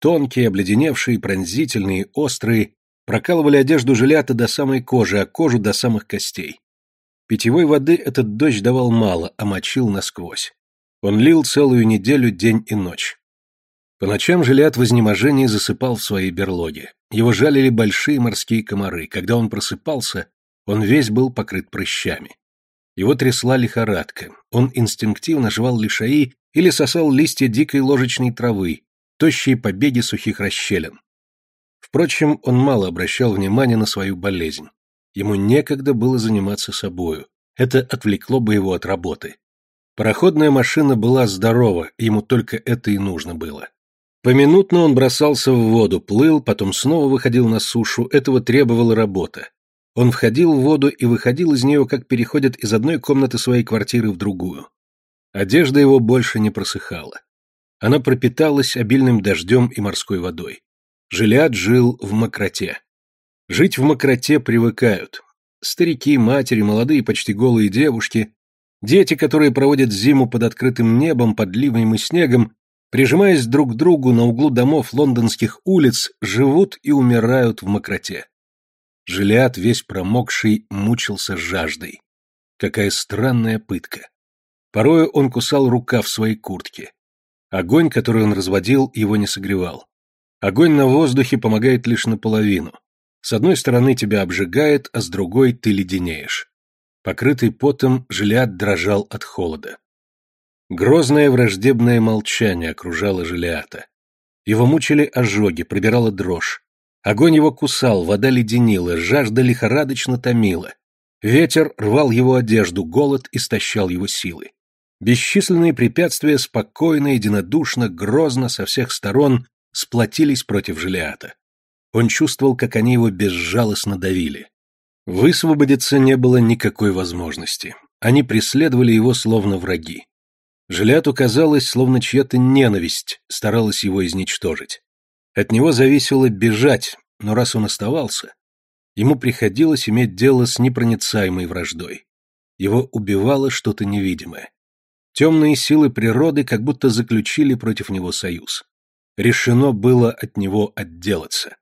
Тонкие, обледеневшие, пронзительные, острые, прокалывали одежду жилята до самой кожи, а кожу до самых костей. Питьевой воды этот дождь давал мало, а мочил насквозь. Он лил целую неделю день и ночь. По ночам жилят в изнеможении засыпал в своей берлоге. Его жалили большие морские комары. Когда он просыпался, он весь был покрыт прыщами. Его трясла лихорадка. Он инстинктивно жевал лишаи или сосал листья дикой ложечной травы, тощие побеги сухих расщелин. Впрочем, он мало обращал внимания на свою болезнь. Ему некогда было заниматься собою. Это отвлекло бы его от работы. Пароходная машина была здорова, ему только это и нужно было. Поминутно он бросался в воду, плыл, потом снова выходил на сушу, этого требовала работа. Он входил в воду и выходил из нее, как переходит из одной комнаты своей квартиры в другую. Одежда его больше не просыхала. Она пропиталась обильным дождем и морской водой. Жилят жил в мокроте. Жить в мокроте привыкают. Старики, матери, молодые почти голые девушки, дети, которые проводят зиму под открытым небом, под ливнем и снегом, прижимаясь друг к другу на углу домов лондонских улиц, живут и умирают в мокроте. Жилиат, весь промокший, мучился жаждой. Какая странная пытка. Порою он кусал рукав своей куртки. Огонь, который он разводил, его не согревал. Огонь на воздухе помогает лишь наполовину. С одной стороны тебя обжигает, а с другой ты леденеешь. Покрытый потом, Жилиат дрожал от холода. Грозное враждебное молчание окружало Жилиата. Его мучили ожоги, пробирала дрожь. Огонь его кусал, вода леденила, жажда лихорадочно томила. Ветер рвал его одежду, голод истощал его силы. Бесчисленные препятствия спокойно, единодушно, грозно со всех сторон сплотились против Желиата. Он чувствовал, как они его безжалостно давили. Высвободиться не было никакой возможности. Они преследовали его словно враги. Желиату казалось, словно чья-то ненависть старалась его изничтожить. От него зависело бежать, но раз он оставался, ему приходилось иметь дело с непроницаемой враждой. Его убивало что-то невидимое. Темные силы природы как будто заключили против него союз. Решено было от него отделаться.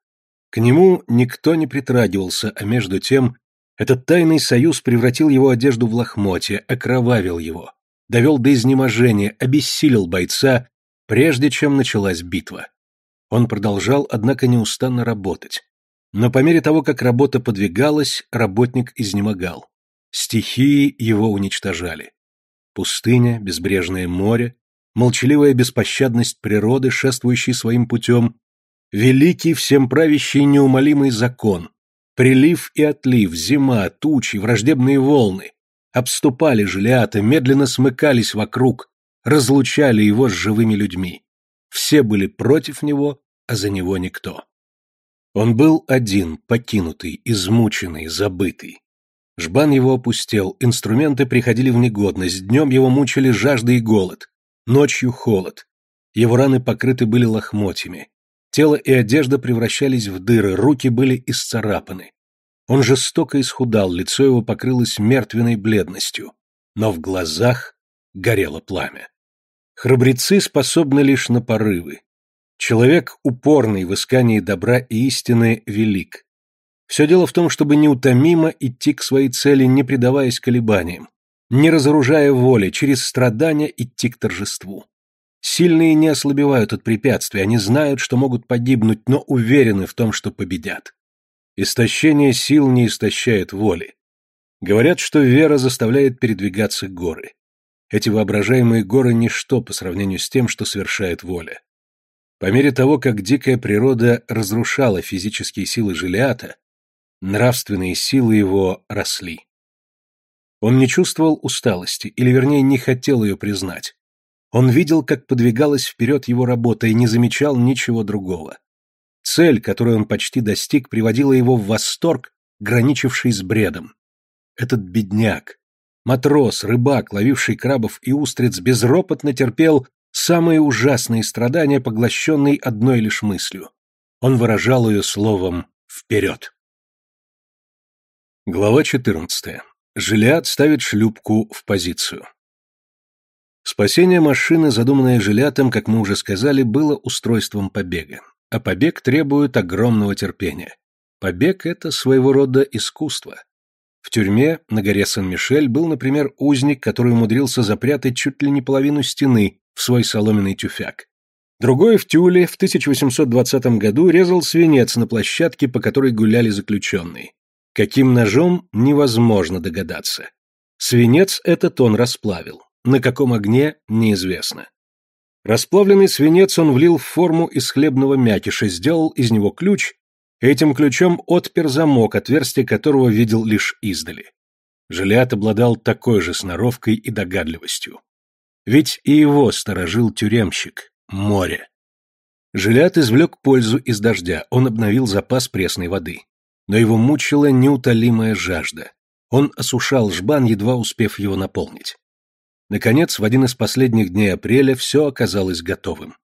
К нему никто не притрагивался, а между тем этот тайный союз превратил его одежду в лохмотье, окровавил его, довел до изнеможения, обессилил бойца, прежде чем началась битва. Он продолжал, однако, неустанно работать. Но по мере того, как работа подвигалась, работник изнемогал. Стихии его уничтожали. Пустыня, безбрежное море, молчаливая беспощадность природы, шествующей своим путем, великий всем правящий неумолимый закон, прилив и отлив, зима, тучи, враждебные волны, обступали Желиата, медленно смыкались вокруг, разлучали его с живыми людьми. Все были против него, а за него никто. Он был один, покинутый, измученный, забытый. Жбан его опустел, инструменты приходили в негодность, днем его мучили жажда и голод, ночью холод. Его раны покрыты были лохмотьями. Тело и одежда превращались в дыры, руки были исцарапаны. Он жестоко исхудал, лицо его покрылось мертвенной бледностью, но в глазах горело пламя. Храбрецы способны лишь на порывы. Человек, упорный в искании добра и истины, велик. Все дело в том, чтобы неутомимо идти к своей цели, не предаваясь колебаниям, не разоружая воли, через страдания идти к торжеству. Сильные не ослабевают от препятствий, они знают, что могут погибнуть, но уверены в том, что победят. Истощение сил не истощает воли. Говорят, что вера заставляет передвигаться горы. Эти воображаемые горы – ничто по сравнению с тем, что совершает воля. По мере того, как дикая природа разрушала физические силы Желиата, нравственные силы его росли. Он не чувствовал усталости, или вернее не хотел ее признать. Он видел, как подвигалась вперед его работа и не замечал ничего другого. Цель, которую он почти достиг, приводила его в восторг, граничивший с бредом. Этот бедняк, Матрос, рыбак, ловивший крабов и устриц, безропотно терпел самые ужасные страдания, поглощенный одной лишь мыслью. Он выражал ее словом «вперед». Глава 14. Жилиад ставит шлюпку в позицию. Спасение машины, задуманное Жилятом, как мы уже сказали, было устройством побега. А побег требует огромного терпения. Побег – это своего рода искусство. В тюрьме на горе Сан-Мишель был, например, узник, который умудрился запрятать чуть ли не половину стены в свой соломенный тюфяк. Другой в Тюле в 1820 году резал свинец на площадке, по которой гуляли заключенные. Каким ножом, невозможно догадаться. Свинец этот он расплавил. На каком огне, неизвестно. Расплавленный свинец он влил в форму из хлебного мякиша, сделал из него ключ Этим ключом отпер замок, отверстие которого видел лишь издали. Жилиат обладал такой же сноровкой и догадливостью. Ведь и его сторожил тюремщик, море. Жилиат извлек пользу из дождя, он обновил запас пресной воды. Но его мучила неутолимая жажда. Он осушал жбан, едва успев его наполнить. Наконец, в один из последних дней апреля все оказалось готовым.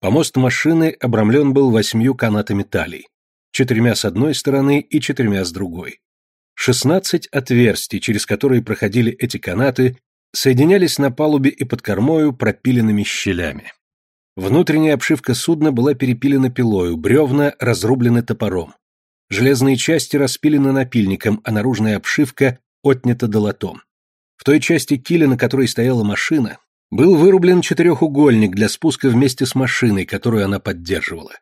Помост машины обрамлен был восьмью канатами талий четырьмя с одной стороны и четырьмя с другой. Шестнадцать отверстий, через которые проходили эти канаты, соединялись на палубе и под кормою пропиленными щелями. Внутренняя обшивка судна была перепилена пилою, бревна разрублены топором. Железные части распилены напильником, а наружная обшивка отнята долотом. В той части киля, на которой стояла машина, был вырублен четырехугольник для спуска вместе с машиной, которую она поддерживала.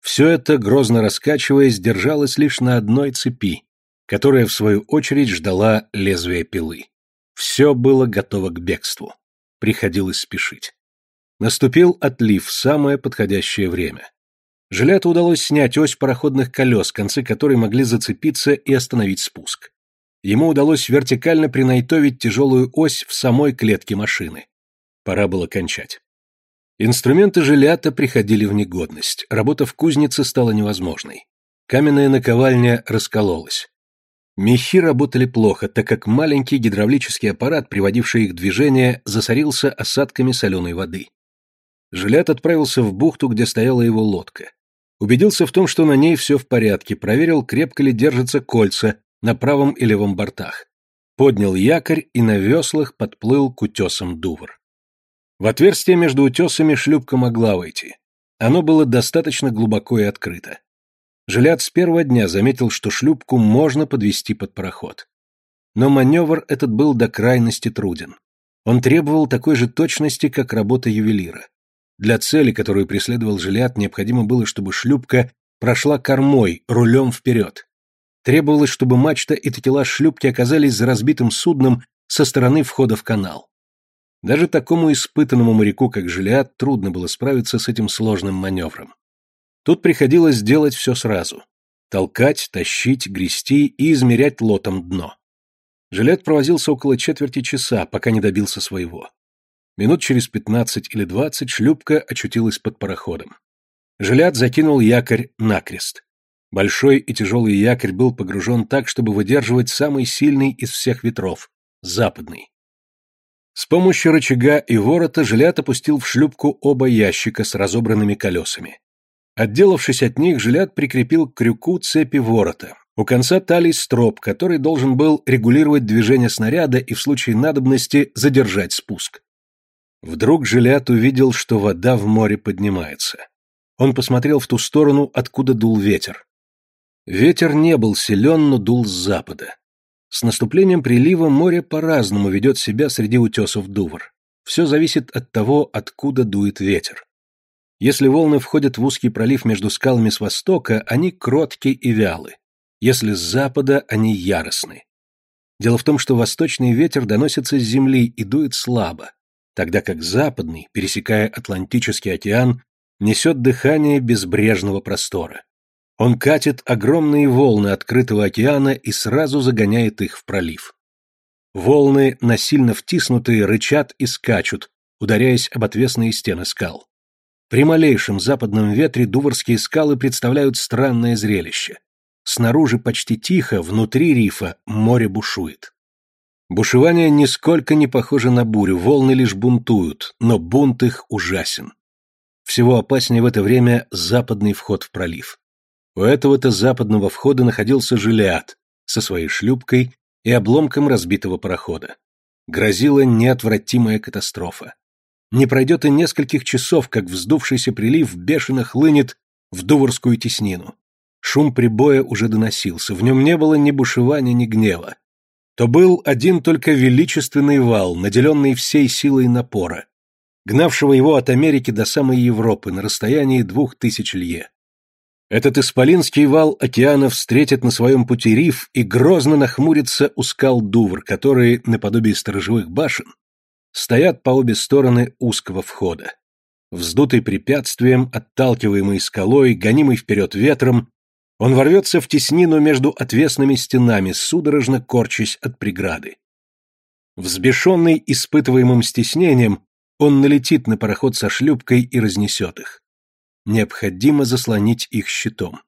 Все это, грозно раскачиваясь, держалось лишь на одной цепи, которая, в свою очередь, ждала лезвия пилы. Все было готово к бегству. Приходилось спешить. Наступил отлив в самое подходящее время. Жиляту удалось снять ось пароходных колес, концы которой могли зацепиться и остановить спуск. Ему удалось вертикально принайтовить тяжелую ось в самой клетке машины. Пора было кончать. Инструменты жилята приходили в негодность, работа в кузнице стала невозможной. Каменная наковальня раскололась. Мехи работали плохо, так как маленький гидравлический аппарат, приводивший их в движение, засорился осадками соленой воды. Жилят отправился в бухту, где стояла его лодка. Убедился в том, что на ней все в порядке, проверил, крепко ли держатся кольца на правом и левом бортах. Поднял якорь и на веслах подплыл к утесам Дувр. В отверстие между утесами шлюпка могла войти. Оно было достаточно глубоко и открыто. Жилят с первого дня заметил, что шлюпку можно подвести под пароход. Но маневр этот был до крайности труден. Он требовал такой же точности, как работа ювелира. Для цели, которую преследовал Жилят, необходимо было, чтобы шлюпка прошла кормой, рулем вперед. Требовалось, чтобы мачта и такелаж шлюпки оказались за разбитым судном со стороны входа в канал. Даже такому испытанному моряку, как Жилиад, трудно было справиться с этим сложным маневром. Тут приходилось делать все сразу. Толкать, тащить, грести и измерять лотом дно. Жилет провозился около четверти часа, пока не добился своего. Минут через пятнадцать или двадцать шлюпка очутилась под пароходом. Жилят закинул якорь накрест. Большой и тяжелый якорь был погружен так, чтобы выдерживать самый сильный из всех ветров — западный. С помощью рычага и ворота Жилят опустил в шлюпку оба ящика с разобранными колесами. Отделавшись от них, Жилят прикрепил к крюку цепи ворота. У конца талий строп, который должен был регулировать движение снаряда и в случае надобности задержать спуск. Вдруг Жилят увидел, что вода в море поднимается. Он посмотрел в ту сторону, откуда дул ветер. Ветер не был силен, но дул с запада. С наступлением прилива море по-разному ведет себя среди утесов Дувр. Все зависит от того, откуда дует ветер. Если волны входят в узкий пролив между скалами с востока, они кротки и вялы. Если с запада, они яростны. Дело в том, что восточный ветер доносится с земли и дует слабо, тогда как западный, пересекая Атлантический океан, несет дыхание безбрежного простора. Он катит огромные волны открытого океана и сразу загоняет их в пролив. Волны, насильно втиснутые, рычат и скачут, ударяясь об отвесные стены скал. При малейшем западном ветре дуварские скалы представляют странное зрелище. Снаружи почти тихо, внутри рифа море бушует. Бушевание нисколько не похоже на бурю, волны лишь бунтуют, но бунт их ужасен. Всего опаснее в это время западный вход в пролив. У этого-то западного входа находился Жилиад со своей шлюпкой и обломком разбитого парохода. Грозила неотвратимая катастрофа. Не пройдет и нескольких часов, как вздувшийся прилив бешено хлынет в Дуварскую теснину. Шум прибоя уже доносился, в нем не было ни бушевания, ни гнева. То был один только величественный вал, наделенный всей силой напора, гнавшего его от Америки до самой Европы на расстоянии двух тысяч лье. Этот исполинский вал океана встретит на своем пути риф и грозно нахмурится у скал Дувр, которые, наподобие сторожевых башен, стоят по обе стороны узкого входа. Вздутый препятствием, отталкиваемый скалой, гонимый вперед ветром, он ворвется в теснину между отвесными стенами, судорожно корчась от преграды. Взбешенный испытываемым стеснением, он налетит на пароход со шлюпкой и разнесет их. Необходимо заслонить их щитом.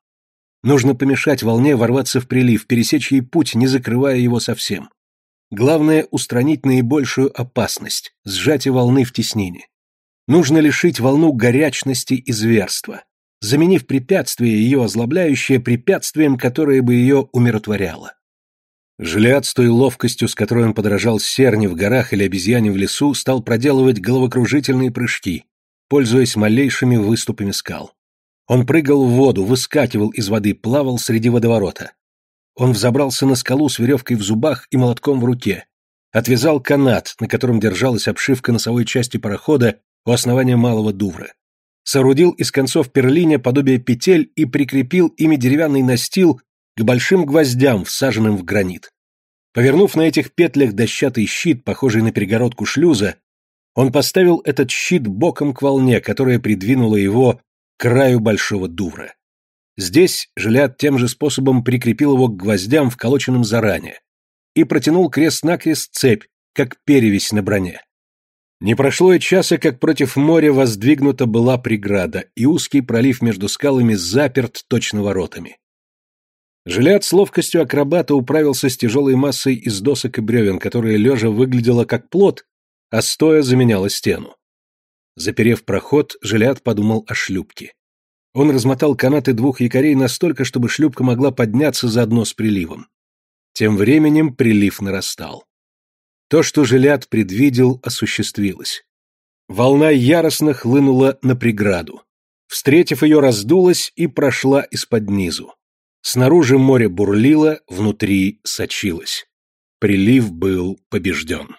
Нужно помешать волне ворваться в прилив, пересечь ей путь, не закрывая его совсем. Главное – устранить наибольшую опасность – сжатие волны в теснине. Нужно лишить волну горячности и зверства, заменив препятствие, ее озлобляющее, препятствием, которое бы ее умиротворяло. Жилят с той ловкостью, с которой он подражал серне в горах или обезьяне в лесу, стал проделывать головокружительные прыжки, пользуясь малейшими выступами скал. Он прыгал в воду, выскакивал из воды, плавал среди водоворота. Он взобрался на скалу с веревкой в зубах и молотком в руке. Отвязал канат, на котором держалась обшивка носовой части парохода у основания малого дувра. Соорудил из концов перлиня подобие петель и прикрепил ими деревянный настил к большим гвоздям, всаженным в гранит. Повернув на этих петлях дощатый щит, похожий на перегородку шлюза, он поставил этот щит боком к волне, которая придвинула его к краю большого дувра. Здесь Жилят тем же способом прикрепил его к гвоздям, вколоченным заранее, и протянул крест-накрест цепь, как перевесь на броне. Не прошло и часа, как против моря воздвигнута была преграда, и узкий пролив между скалами заперт точно воротами. Жилят с ловкостью акробата управился с тяжелой массой из досок и бревен, которая лежа выглядела как плот, а стоя заменяла стену. Заперев проход, Жилят подумал о шлюпке. Он размотал канаты двух якорей настолько, чтобы шлюпка могла подняться заодно с приливом. Тем временем прилив нарастал. То, что Жилят предвидел, осуществилось. Волна яростно хлынула на преграду. Встретив ее, раздулась и прошла из-под низу. Снаружи море бурлило, внутри сочилось. Прилив был побежден.